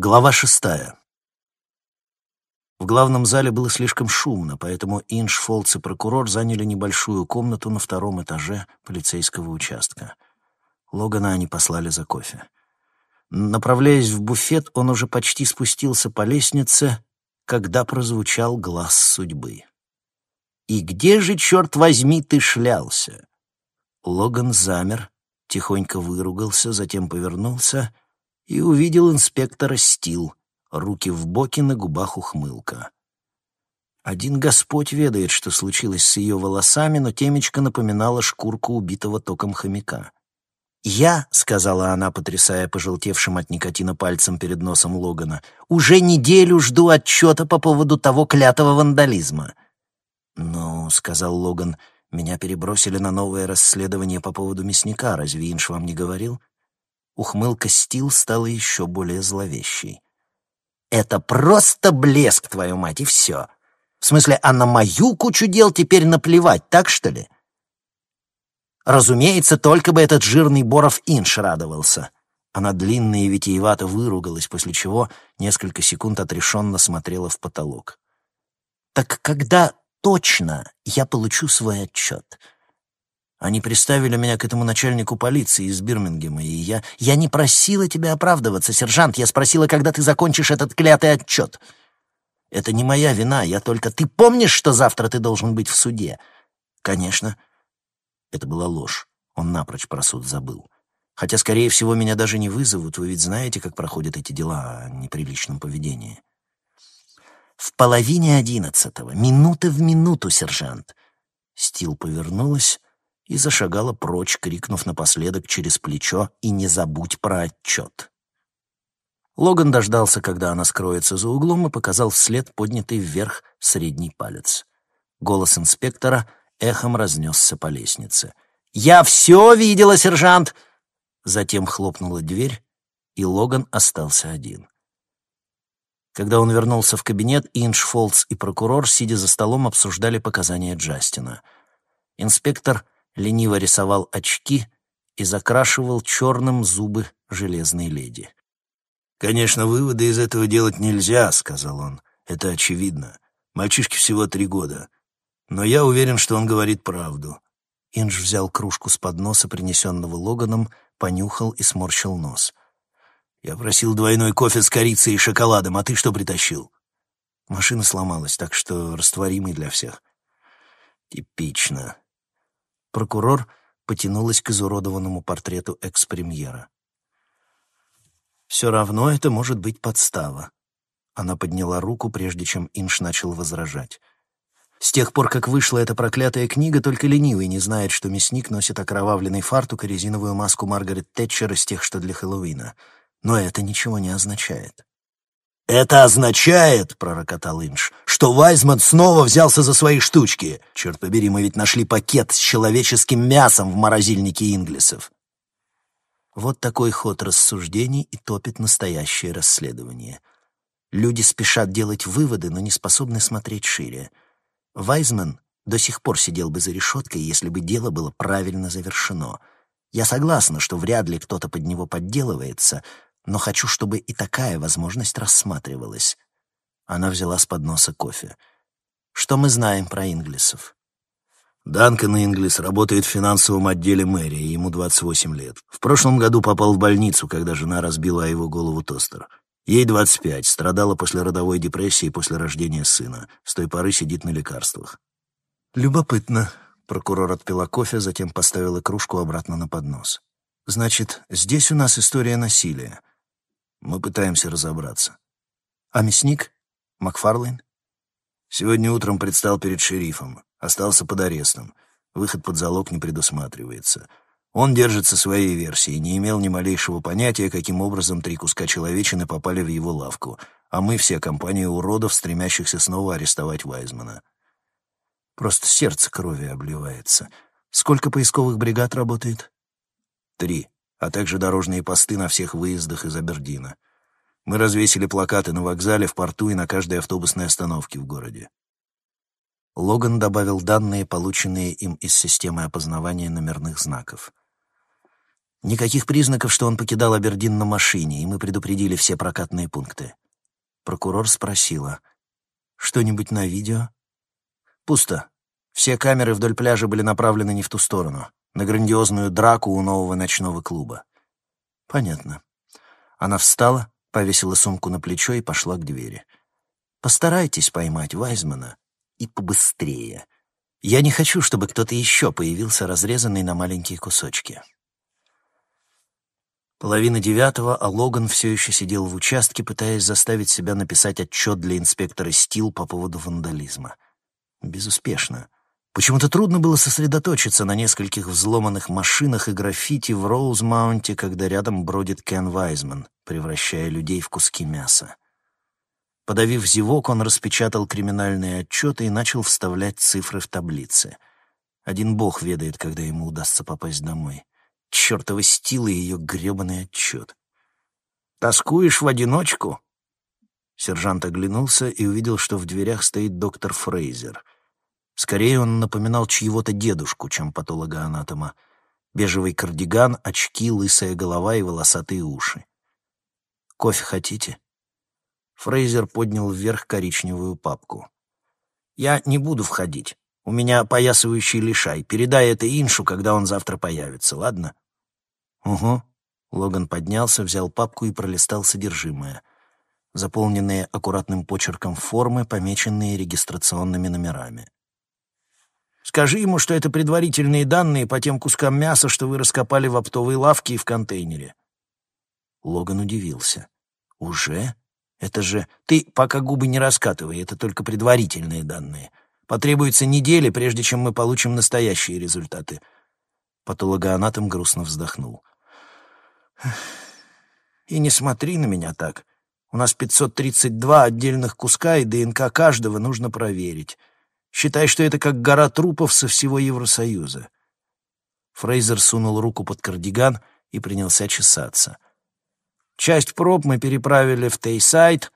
Глава шестая. В главном зале было слишком шумно, поэтому Инш, Фолц и прокурор заняли небольшую комнату на втором этаже полицейского участка. Логана они послали за кофе. Направляясь в буфет, он уже почти спустился по лестнице, когда прозвучал глаз судьбы. «И где же, черт возьми, ты шлялся?» Логан замер, тихонько выругался, затем повернулся — и увидел инспектора Стил, руки в боки, на губах ухмылка. Один Господь ведает, что случилось с ее волосами, но темечко напоминала шкурку убитого током хомяка. «Я», — сказала она, потрясая пожелтевшим от никотина пальцем перед носом Логана, «уже неделю жду отчета по поводу того клятого вандализма». «Ну», — сказал Логан, — «меня перебросили на новое расследование по поводу мясника. Разве Инш вам не говорил?» Ухмылка Стил стала еще более зловещей. «Это просто блеск, твою мать, и все. В смысле, а на мою кучу дел теперь наплевать, так что ли?» Разумеется, только бы этот жирный Боров Инш радовался. Она длинно и витиевато выругалась, после чего несколько секунд отрешенно смотрела в потолок. «Так когда точно я получу свой отчет?» Они приставили меня к этому начальнику полиции из Бирмингема, и я... Я не просила тебя оправдываться, сержант. Я спросила, когда ты закончишь этот клятый отчет. Это не моя вина, я только... Ты помнишь, что завтра ты должен быть в суде? Конечно. Это была ложь. Он напрочь про суд забыл. Хотя, скорее всего, меня даже не вызовут. Вы ведь знаете, как проходят эти дела о неприличном поведении. В половине одиннадцатого, минуты в минуту, сержант. Стил повернулась и зашагала прочь, крикнув напоследок через плечо «И не забудь про отчет!». Логан дождался, когда она скроется за углом, и показал вслед поднятый вверх средний палец. Голос инспектора эхом разнесся по лестнице. «Я все видела, сержант!» Затем хлопнула дверь, и Логан остался один. Когда он вернулся в кабинет, Инш, Фолтс и прокурор, сидя за столом, обсуждали показания Джастина. Инспектор лениво рисовал очки и закрашивал черным зубы железной леди. «Конечно, выводы из этого делать нельзя», — сказал он. «Это очевидно. Мальчишке всего три года. Но я уверен, что он говорит правду». Индж взял кружку с подноса, принесенного Логаном, понюхал и сморщил нос. «Я просил двойной кофе с корицей и шоколадом, а ты что притащил?» Машина сломалась, так что растворимый для всех. «Типично», Прокурор потянулась к изуродованному портрету экс-премьера. «Все равно это может быть подстава». Она подняла руку, прежде чем Инш начал возражать. С тех пор, как вышла эта проклятая книга, только ленивый не знает, что мясник носит окровавленный фартук и резиновую маску Маргарет Тэтчер из тех, что для Хэллоуина. Но это ничего не означает. «Это означает, — пророкотал Инш, — что Вайзман снова взялся за свои штучки. Черт побери, мы ведь нашли пакет с человеческим мясом в морозильнике Инглисов». Вот такой ход рассуждений и топит настоящее расследование. Люди спешат делать выводы, но не способны смотреть шире. Вайзман до сих пор сидел бы за решеткой, если бы дело было правильно завершено. Я согласна, что вряд ли кто-то под него подделывается — но хочу, чтобы и такая возможность рассматривалась. Она взяла с подноса кофе. Что мы знаем про Инглисов? Данкан Инглис работает в финансовом отделе мэрии, ему 28 лет. В прошлом году попал в больницу, когда жена разбила его голову тостер. Ей 25, страдала после родовой депрессии после рождения сына. С той поры сидит на лекарствах. Любопытно. Прокурор отпила кофе, затем поставила кружку обратно на поднос. Значит, здесь у нас история насилия. Мы пытаемся разобраться. А мясник? Макфарлейн? Сегодня утром предстал перед шерифом. Остался под арестом. Выход под залог не предусматривается. Он держится своей версии, не имел ни малейшего понятия, каким образом три куска человечины попали в его лавку, а мы все компания уродов, стремящихся снова арестовать Вайзмана. Просто сердце крови обливается. Сколько поисковых бригад работает? Три а также дорожные посты на всех выездах из Абердина. Мы развесили плакаты на вокзале, в порту и на каждой автобусной остановке в городе. Логан добавил данные, полученные им из системы опознавания номерных знаков. Никаких признаков, что он покидал Абердин на машине, и мы предупредили все прокатные пункты. Прокурор спросила. «Что-нибудь на видео?» «Пусто. Все камеры вдоль пляжа были направлены не в ту сторону, на грандиозную драку у нового ночного клуба». «Понятно». Она встала, повесила сумку на плечо и пошла к двери. «Постарайтесь поймать Вайзмана и побыстрее. Я не хочу, чтобы кто-то еще появился разрезанный на маленькие кусочки». Половина девятого, а Логан все еще сидел в участке, пытаясь заставить себя написать отчет для инспектора Стил по поводу вандализма. Безуспешно. Почему-то трудно было сосредоточиться на нескольких взломанных машинах и граффити в Роузмаунте, когда рядом бродит Кен Вайзман, превращая людей в куски мяса. Подавив зевок, он распечатал криминальные отчеты и начал вставлять цифры в таблицы. Один бог ведает, когда ему удастся попасть домой. Чёртова стила и ее гребаный отчет. «Тоскуешь в одиночку?» Сержант оглянулся и увидел, что в дверях стоит доктор Фрейзер. Скорее он напоминал чьего-то дедушку, чем патологоанатома. Бежевый кардиган, очки, лысая голова и волосатые уши. «Кофе хотите?» Фрейзер поднял вверх коричневую папку. «Я не буду входить. У меня поясывающий лишай. Передай это Иншу, когда он завтра появится, ладно?» «Угу». Логан поднялся, взял папку и пролистал содержимое. Заполненные аккуратным почерком формы, помеченные регистрационными номерами. «Скажи ему, что это предварительные данные по тем кускам мяса, что вы раскопали в оптовой лавке и в контейнере». Логан удивился. «Уже? Это же... Ты пока губы не раскатывай, это только предварительные данные. Потребуется неделя, прежде чем мы получим настоящие результаты. Патологоанатом грустно вздохнул. И не смотри на меня так. У нас 532 отдельных куска, и ДНК каждого нужно проверить. Считай, что это как гора трупов со всего Евросоюза. Фрейзер сунул руку под кардиган и принялся чесаться. Часть проб мы переправили в Тейсайд,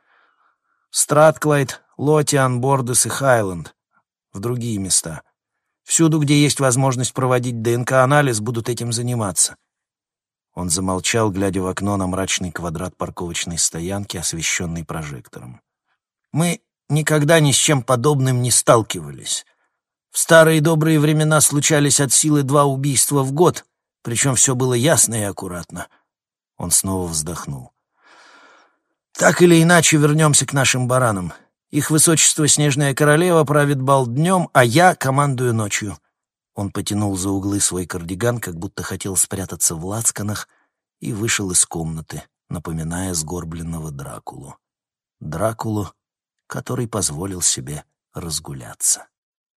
Стратклайд, Лотиан, Бордес и Хайленд в другие места. Всюду, где есть возможность проводить ДНК-анализ, будут этим заниматься. Он замолчал, глядя в окно на мрачный квадрат парковочной стоянки, освещенный прожектором. «Мы никогда ни с чем подобным не сталкивались. В старые добрые времена случались от силы два убийства в год, причем все было ясно и аккуратно». Он снова вздохнул. «Так или иначе вернемся к нашим баранам. Их высочество Снежная Королева правит бал днем, а я командую ночью». Он потянул за углы свой кардиган, как будто хотел спрятаться в лацканах, и вышел из комнаты, напоминая сгорбленного Дракулу. Дракулу, который позволил себе разгуляться.